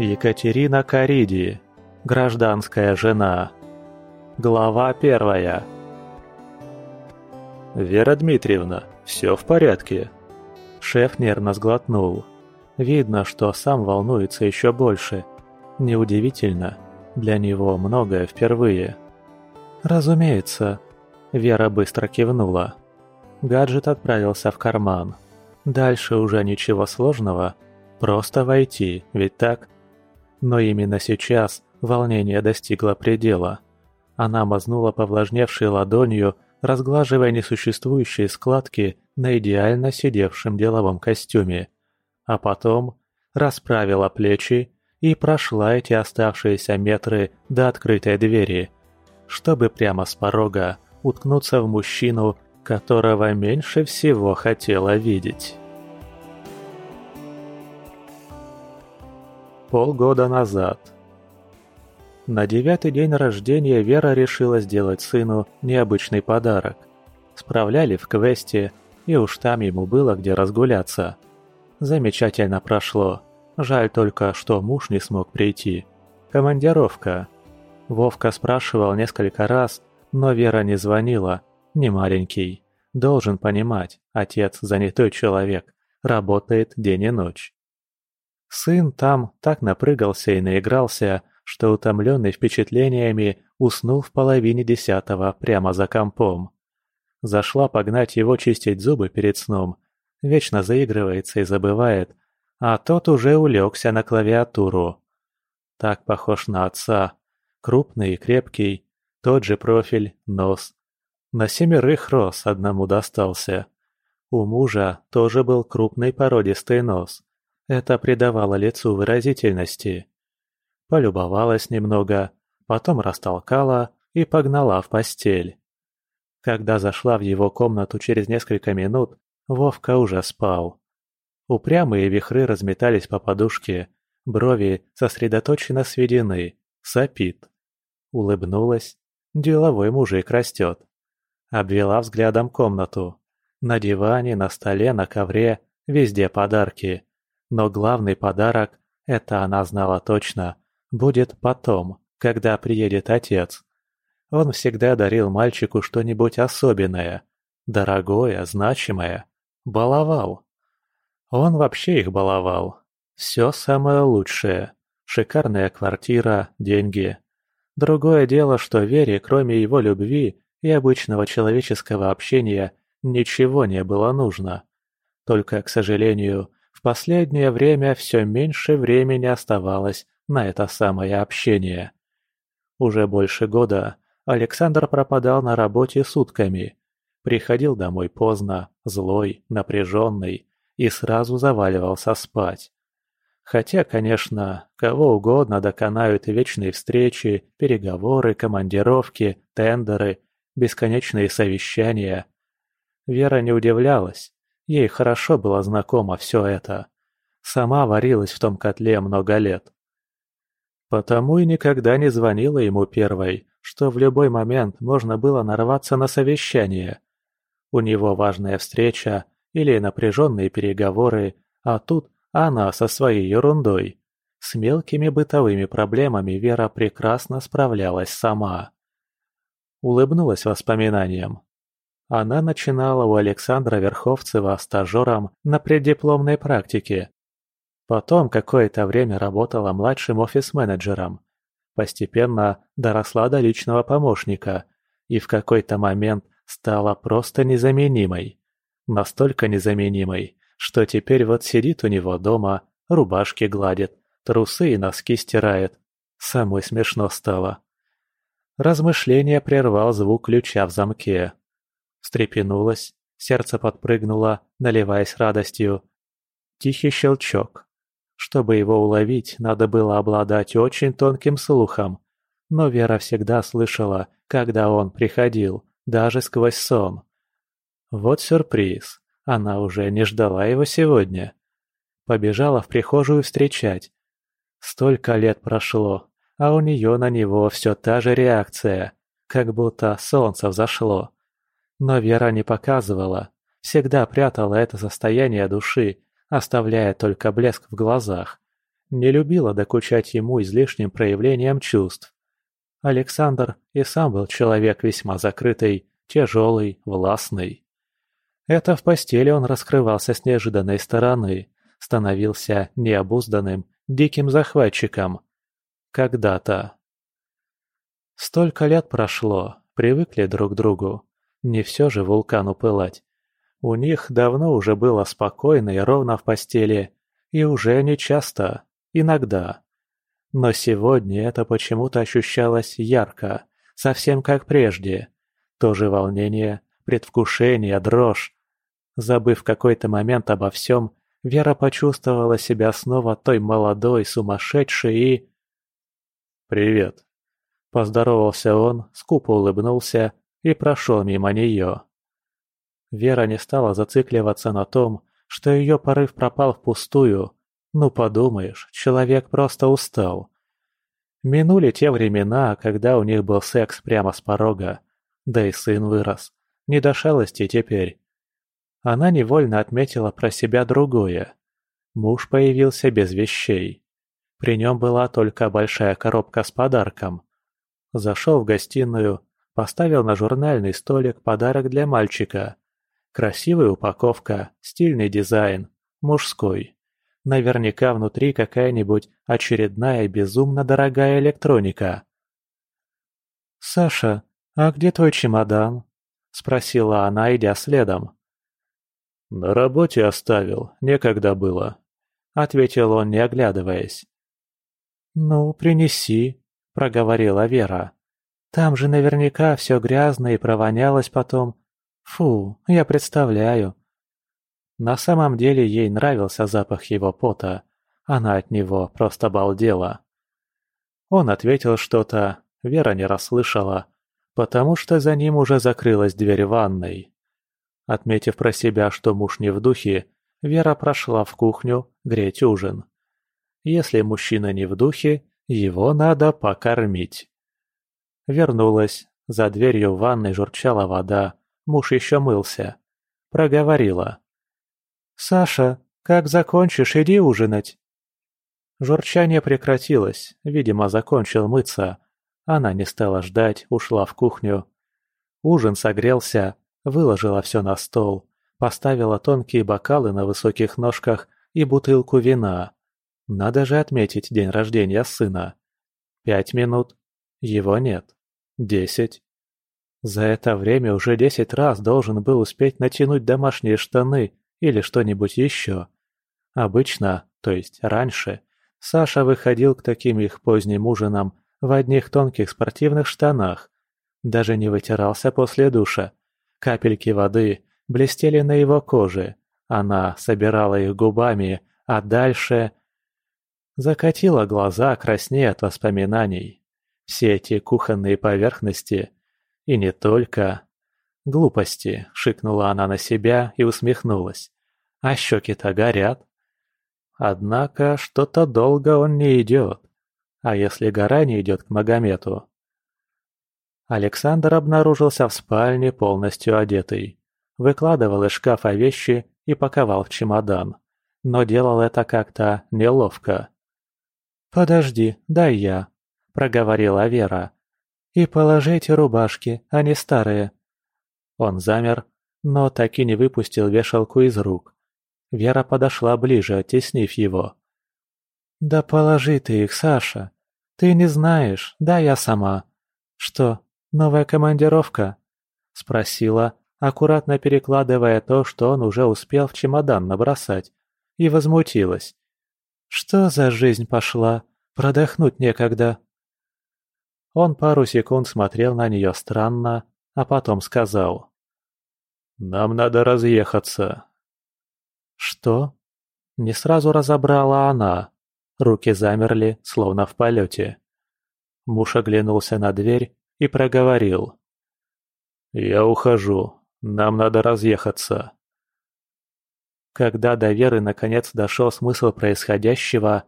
Екатерина Кариди. Гражданская жена. Глава первая. «Вера Дмитриевна, все в порядке?» Шеф нервно сглотнул. Видно, что сам волнуется еще больше. Неудивительно. Для него многое впервые. «Разумеется». Вера быстро кивнула. Гаджет отправился в карман. Дальше уже ничего сложного. Просто войти, ведь так? Но именно сейчас волнение достигло предела. Она мазнула повлажневшей ладонью, разглаживая несуществующие складки на идеально сидевшем деловом костюме. А потом расправила плечи и прошла эти оставшиеся метры до открытой двери, чтобы прямо с порога уткнуться в мужчину, которого меньше всего хотела видеть. Полгода назад. На девятый день рождения Вера решила сделать сыну необычный подарок. Справляли в квесте, и уж там ему было где разгуляться. Замечательно прошло. Жаль только, что муж не смог прийти. Командировка. Вовка спрашивал несколько раз, но Вера не звонила, не маленький. Должен понимать, отец занятой человек, работает день и ночь. Сын там так напрыгался и наигрался, что утомленный впечатлениями уснул в половине десятого прямо за компом. Зашла погнать его чистить зубы перед сном. Вечно заигрывается и забывает, а тот уже улегся на клавиатуру. Так похож на отца. Крупный и крепкий, тот же профиль, нос, на семерых рос одному достался. У мужа тоже был крупный породистый нос. Это придавало лицу выразительности. Полюбовалась немного, потом растолкала и погнала в постель. Когда зашла в его комнату через несколько минут, Вовка уже спал. Упрямые вихры разметались по подушке, брови сосредоточенно сведены, сопит. Улыбнулась. Деловой мужик растет. Обвела взглядом комнату. На диване, на столе, на ковре, везде подарки. Но главный подарок, это она знала точно, будет потом, когда приедет отец. Он всегда дарил мальчику что-нибудь особенное, дорогое, значимое. Баловал. Он вообще их баловал. Все самое лучшее. Шикарная квартира, деньги. Другое дело, что Вере, кроме его любви, и обычного человеческого общения ничего не было нужно. Только, к сожалению, в последнее время все меньше времени оставалось на это самое общение. Уже больше года Александр пропадал на работе сутками. Приходил домой поздно, злой, напряженный и сразу заваливался спать. Хотя, конечно, кого угодно доконают вечные встречи, переговоры, командировки, тендеры бесконечные совещания. Вера не удивлялась, ей хорошо было знакомо все это. Сама варилась в том котле много лет. Потому и никогда не звонила ему первой, что в любой момент можно было нарваться на совещание. У него важная встреча или напряженные переговоры, а тут она со своей ерундой. С мелкими бытовыми проблемами Вера прекрасно справлялась сама улыбнулась воспоминаниям. Она начинала у Александра Верховцева стажером на преддипломной практике. Потом какое-то время работала младшим офис-менеджером. Постепенно доросла до личного помощника и в какой-то момент стала просто незаменимой. Настолько незаменимой, что теперь вот сидит у него дома, рубашки гладит, трусы и носки стирает. Самой смешно стало. Размышление прервал звук ключа в замке. Встрепенулась, сердце подпрыгнуло, наливаясь радостью. Тихий щелчок. Чтобы его уловить, надо было обладать очень тонким слухом. Но Вера всегда слышала, когда он приходил, даже сквозь сон. Вот сюрприз. Она уже не ждала его сегодня. Побежала в прихожую встречать. Столько лет прошло, а у нее на него все та же реакция, как будто солнце взошло. Но Вера не показывала, всегда прятала это состояние души, оставляя только блеск в глазах. не любила докучать ему излишним проявлением чувств. Александр и сам был человек весьма закрытый, тяжелый, властный. Это в постели он раскрывался с неожиданной стороны, становился необузданным, диким захватчиком. Когда-то. Столько лет прошло, привыкли друг к другу. Не все же вулкану пылать. У них давно уже было спокойно и ровно в постели, и уже не часто, иногда. Но сегодня это почему-то ощущалось ярко, совсем как прежде. То же волнение, предвкушение, дрожь. Забыв какой-то момент обо всем, Вера почувствовала себя снова той молодой, сумасшедшей и... «Привет!» Поздоровался он, скупо улыбнулся и прошел мимо нее. Вера не стала зацикливаться на том, что ее порыв пропал впустую. Ну подумаешь, человек просто устал. Минули те времена, когда у них был секс прямо с порога. Да и сын вырос. Не до шалости теперь. Она невольно отметила про себя другое. Муж появился без вещей. При нем была только большая коробка с подарком. Зашел в гостиную, поставил на журнальный столик подарок для мальчика. Красивая упаковка, стильный дизайн, мужской. Наверняка внутри какая-нибудь очередная безумно дорогая электроника. «Саша, а где твой чемодан?» – спросила она, идя следом. «На работе оставил, некогда было», – ответил он, не оглядываясь. «Ну, принеси», – проговорила Вера. «Там же наверняка все грязно и провонялось потом. Фу, я представляю». На самом деле ей нравился запах его пота. Она от него просто балдела. Он ответил что-то, Вера не расслышала, потому что за ним уже закрылась дверь ванной. Отметив про себя, что муж не в духе, Вера прошла в кухню греть ужин. Если мужчина не в духе, его надо покормить. Вернулась. За дверью ванной журчала вода. Муж еще мылся. Проговорила. «Саша, как закончишь, иди ужинать». Журчание прекратилось. Видимо, закончил мыться. Она не стала ждать, ушла в кухню. Ужин согрелся, Выложила все на стол, поставила тонкие бокалы на высоких ножках и бутылку вина. Надо же отметить день рождения сына. Пять минут. Его нет. Десять. За это время уже десять раз должен был успеть натянуть домашние штаны или что-нибудь еще. Обычно, то есть раньше, Саша выходил к таким их поздним ужинам в одних тонких спортивных штанах. Даже не вытирался после душа, Капельки воды блестели на его коже. Она собирала их губами, а дальше... Закатила глаза, краснея от воспоминаний. Все эти кухонные поверхности. И не только... «Глупости», — шикнула она на себя и усмехнулась. «А щеки-то горят». Однако что-то долго он не идет. А если гора не идет к Магомету, Александр обнаружился в спальне полностью одетый. Выкладывал из шкафа вещи и паковал в чемодан. Но делал это как-то неловко. «Подожди, дай я», — проговорила Вера. «И положите рубашки, они старые». Он замер, но так и не выпустил вешалку из рук. Вера подошла ближе, оттеснив его. «Да положи ты их, Саша. Ты не знаешь, да я сама. Что, «Новая командировка?» – спросила, аккуратно перекладывая то, что он уже успел в чемодан набросать, и возмутилась. «Что за жизнь пошла? Продохнуть некогда!» Он пару секунд смотрел на нее странно, а потом сказал. «Нам надо разъехаться». «Что?» Не сразу разобрала она. Руки замерли, словно в полете. Муж оглянулся на дверь и проговорил. «Я ухожу. Нам надо разъехаться». Когда до Веры наконец дошел смысл происходящего,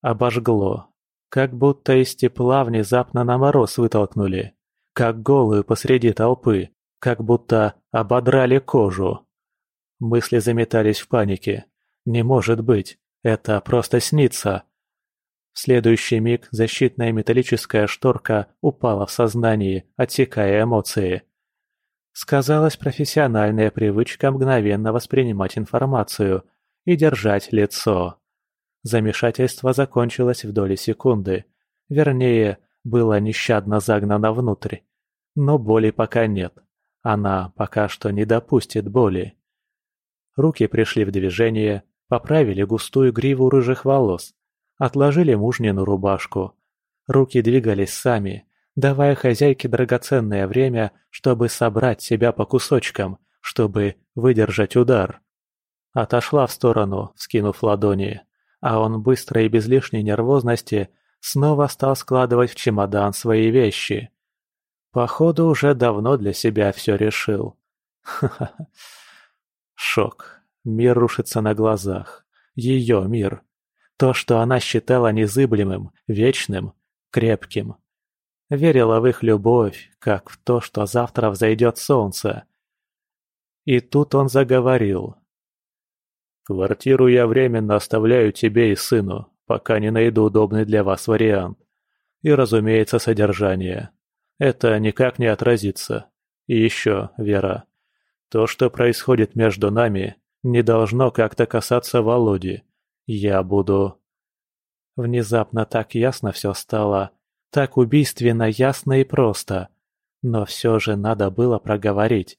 обожгло. Как будто из тепла внезапно на мороз вытолкнули. Как голую посреди толпы. Как будто ободрали кожу. Мысли заметались в панике. «Не может быть. Это просто снится. В следующий миг защитная металлическая шторка упала в сознании, отсекая эмоции. Сказалась профессиональная привычка мгновенно воспринимать информацию и держать лицо. Замешательство закончилось в доли секунды. Вернее, было нещадно загнано внутрь. Но боли пока нет. Она пока что не допустит боли. Руки пришли в движение, поправили густую гриву рыжих волос, отложили мужнину рубашку. Руки двигались сами, давая хозяйке драгоценное время, чтобы собрать себя по кусочкам, чтобы выдержать удар. Отошла в сторону, скинув ладони, а он быстро и без лишней нервозности снова стал складывать в чемодан свои вещи. Походу, уже давно для себя все решил. Шок. Мир рушится на глазах. Ее мир. То, что она считала незыблемым, вечным, крепким. Верила в их любовь, как в то, что завтра взойдет солнце. И тут он заговорил. «Квартиру я временно оставляю тебе и сыну, пока не найду удобный для вас вариант. И, разумеется, содержание. Это никак не отразится. И еще, Вера, то, что происходит между нами, не должно как-то касаться Володи. Я буду...» Внезапно так ясно все стало, так убийственно ясно и просто. Но все же надо было проговорить.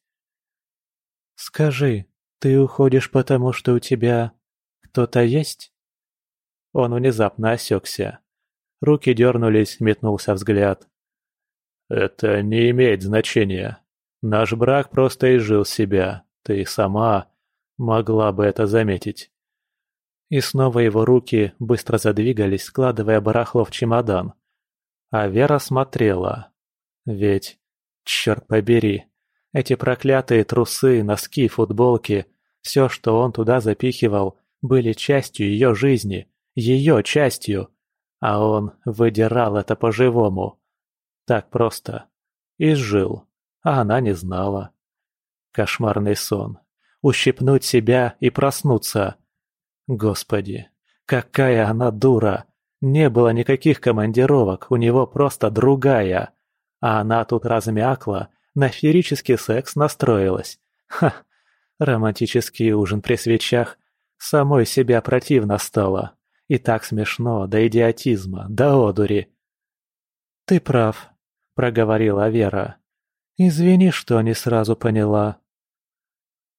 «Скажи, ты уходишь потому, что у тебя кто-то есть?» Он внезапно осекся. Руки дернулись, метнулся взгляд. «Это не имеет значения. Наш брак просто изжил себя. Ты сама могла бы это заметить». И снова его руки быстро задвигались, складывая барахло в чемодан. А Вера смотрела. Ведь, черт побери, эти проклятые трусы, носки, футболки, все, что он туда запихивал, были частью ее жизни, ее частью. А он выдирал это по-живому. Так просто. Изжил. А она не знала. Кошмарный сон. Ущипнуть себя и проснуться. Господи, какая она дура! Не было никаких командировок, у него просто другая. А она тут размякла, на феерический секс настроилась. Ха! Романтический ужин при свечах. Самой себя противно стало. И так смешно, до идиотизма, до одури. «Ты прав», — проговорила Вера. «Извини, что не сразу поняла».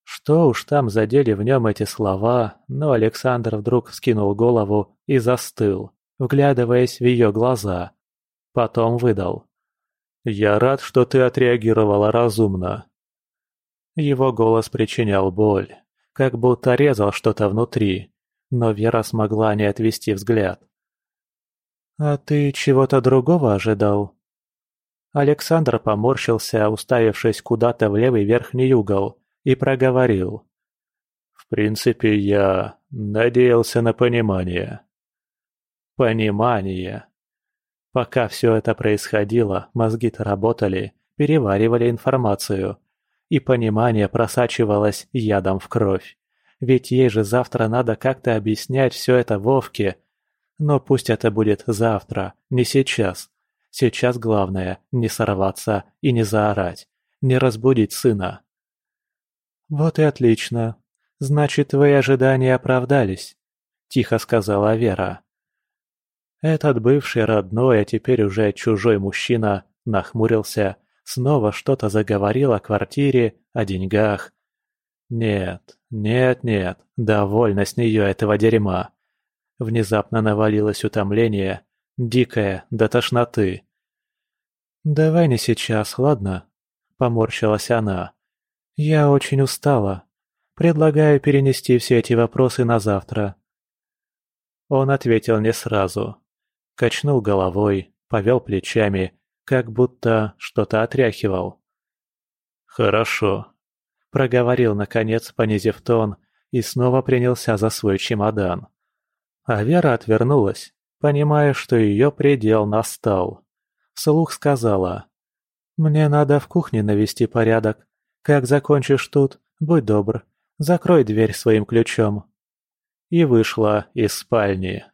Что уж там задели в нем эти слова, но Александр вдруг вскинул голову и застыл, вглядываясь в ее глаза. Потом выдал. «Я рад, что ты отреагировала разумно». Его голос причинял боль, как будто резал что-то внутри, но Вера смогла не отвести взгляд. «А ты чего-то другого ожидал?» Александр поморщился, уставившись куда-то в левый верхний угол, и проговорил. «В принципе, я надеялся на понимание». «Понимание». Пока все это происходило, мозги-то работали, переваривали информацию, и понимание просачивалось ядом в кровь. Ведь ей же завтра надо как-то объяснять все это Вовке. Но пусть это будет завтра, не сейчас. Сейчас главное – не сорваться и не заорать, не разбудить сына. «Вот и отлично. Значит, твои ожидания оправдались», – тихо сказала Вера. Этот бывший родной, а теперь уже чужой мужчина нахмурился, снова что-то заговорил о квартире, о деньгах. Нет, нет, нет, довольно с нее этого дерьма. Внезапно навалилось утомление, дикое, до тошноты. «Давай не сейчас, ладно?» – поморщилась она. «Я очень устала. Предлагаю перенести все эти вопросы на завтра». Он ответил не сразу. Качнул головой, повел плечами, как будто что-то отряхивал. «Хорошо», – проговорил наконец, понизив тон, и снова принялся за свой чемодан. А Вера отвернулась, понимая, что ее предел настал. Вслух сказала. «Мне надо в кухне навести порядок. Как закончишь тут, будь добр, закрой дверь своим ключом». И вышла из спальни.